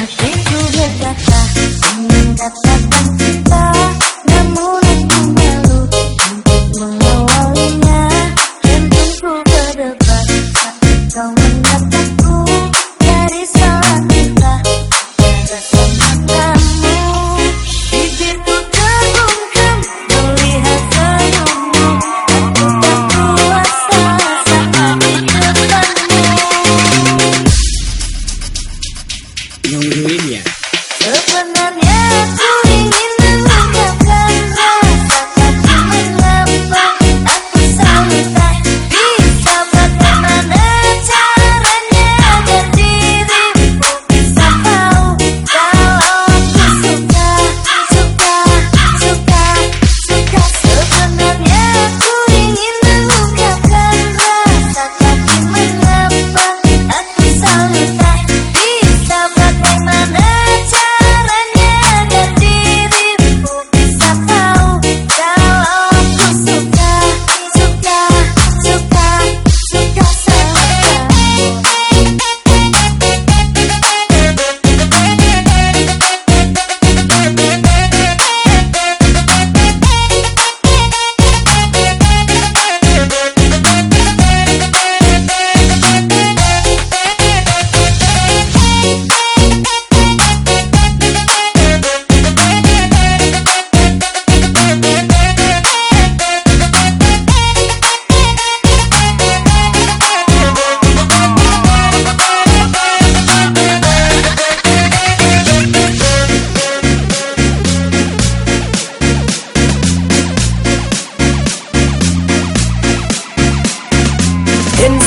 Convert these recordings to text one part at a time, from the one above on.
Hatiku berkata nungguin ya. Sebenarnya tuh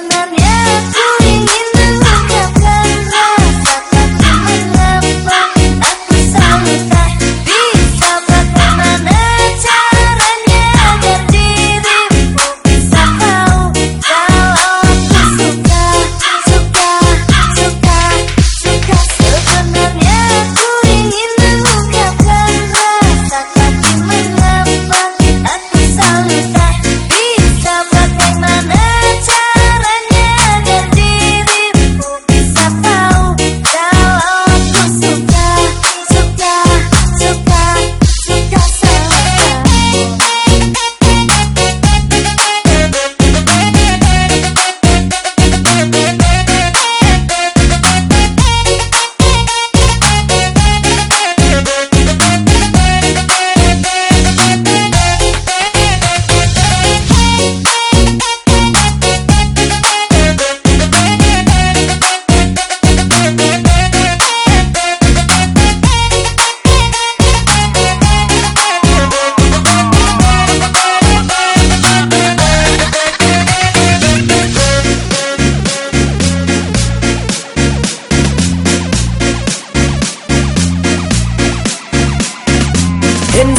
Sebenarnya aku ingin